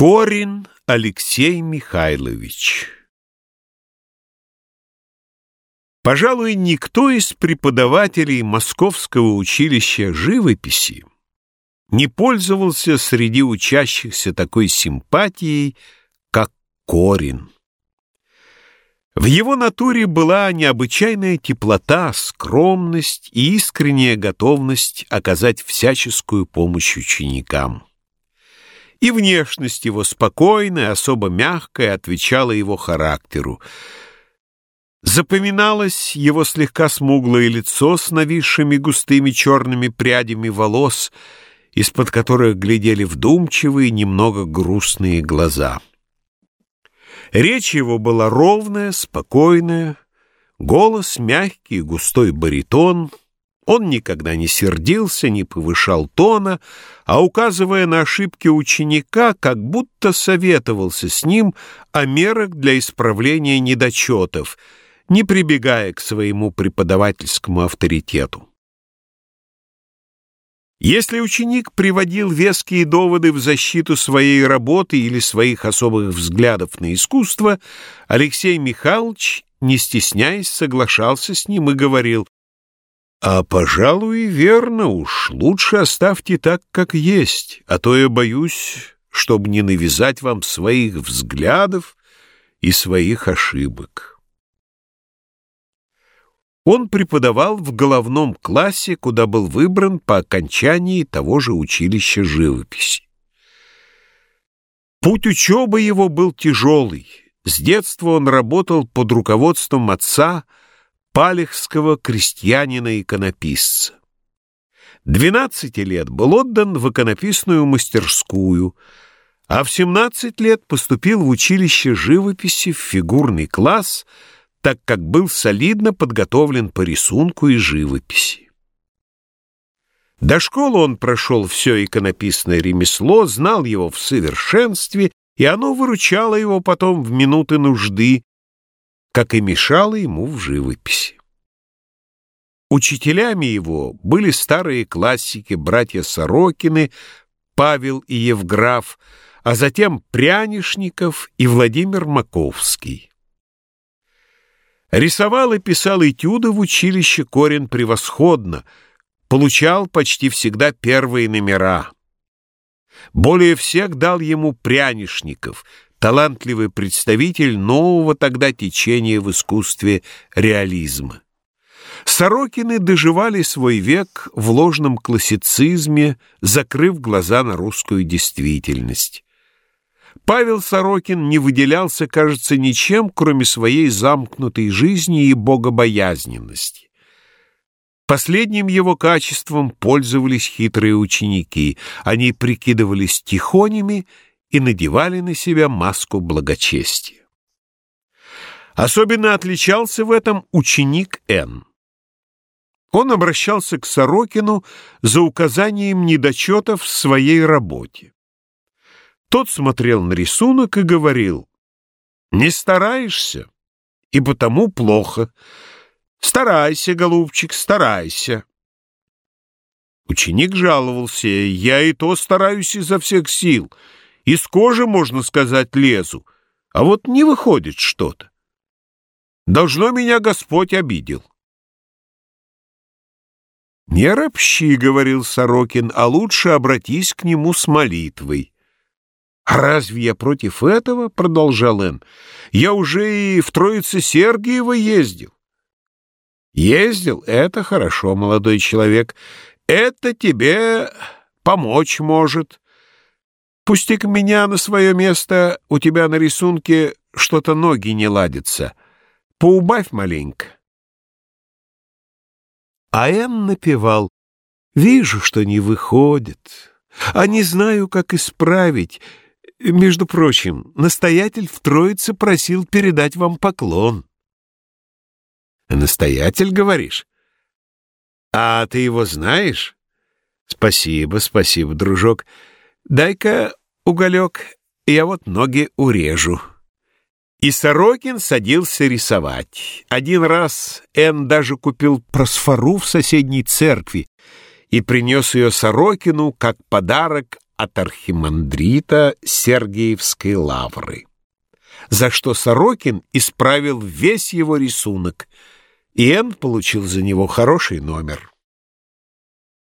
Корин Алексей Михайлович Пожалуй, никто из преподавателей Московского училища живописи не пользовался среди учащихся такой симпатией, как Корин. В его натуре была необычайная теплота, скромность и искренняя готовность оказать всяческую помощь ученикам. И внешность его спокойная, особо мягкая, отвечала его характеру. Запоминалось его слегка смуглое лицо с нависшими густыми черными прядями волос, из-под которых глядели вдумчивые, немного грустные глаза. Речь его была ровная, спокойная, голос мягкий, густой баритон. Он никогда не сердился, не повышал тона, а, указывая на ошибки ученика, как будто советовался с ним о мерах для исправления недочетов, не прибегая к своему преподавательскому авторитету. Если ученик приводил веские доводы в защиту своей работы или своих особых взглядов на искусство, Алексей Михайлович, не стесняясь, соглашался с ним и говорил, «А, пожалуй, верно уж, лучше оставьте так, как есть, а то я боюсь, чтобы не навязать вам своих взглядов и своих ошибок». Он преподавал в головном классе, куда был выбран по окончании того же училища живописи. Путь учебы его был тяжелый. С детства он работал под руководством отца, палехского крестьянина-иконописца. Двенадцати лет был отдан в иконописную мастерскую, а в семнадцать лет поступил в училище живописи в фигурный класс – так как был солидно подготовлен по рисунку и живописи. До школы он прошел все иконописное ремесло, знал его в совершенстве, и оно выручало его потом в минуты нужды, как и мешало ему в живописи. Учителями его были старые классики, братья Сорокины, Павел и Евграф, а затем Прянишников и Владимир Маковский. Рисовал и писал этюды в училище Корин превосходно, получал почти всегда первые номера. Более всех дал ему Прянишников, талантливый представитель нового тогда течения в искусстве реализма. Сорокины доживали свой век в ложном классицизме, закрыв глаза на русскую действительность. Павел Сорокин не выделялся, кажется, ничем, кроме своей замкнутой жизни и богобоязненности. Последним его качеством пользовались хитрые ученики. Они прикидывались тихонями и надевали на себя маску благочестия. Особенно отличался в этом ученик Н. Он обращался к Сорокину за указанием недочетов в своей работе. Тот смотрел на рисунок и говорил, «Не стараешься, и потому плохо. Старайся, голубчик, старайся». Ученик жаловался, «Я и то стараюсь изо всех сил. Из кожи, можно сказать, лезу, а вот не выходит что-то. Должно меня Господь обидел». «Не ропщи», — говорил Сорокин, — «а лучше обратись к нему с молитвой». «А разве я против этого?» — продолжал Эн. «Я уже и в Троице Сергиева ездил». «Ездил? Это хорошо, молодой человек. Это тебе помочь может. Пусти-ка меня на свое место, у тебя на рисунке что-то ноги не ладятся. Поубавь маленько». А Эн напевал. «Вижу, что не выходит, а не знаю, как исправить». Между прочим, настоятель в Троице просил передать вам поклон. Настоятель, говоришь? А ты его знаешь? Спасибо, спасибо, дружок. Дай-ка уголек, я вот ноги урежу. И Сорокин садился рисовать. Один раз Эн даже купил просфору в соседней церкви и принес ее Сорокину как подарок от архимандрита Сергиевской лавры, за что Сорокин исправил весь его рисунок, и Н получил за него хороший номер.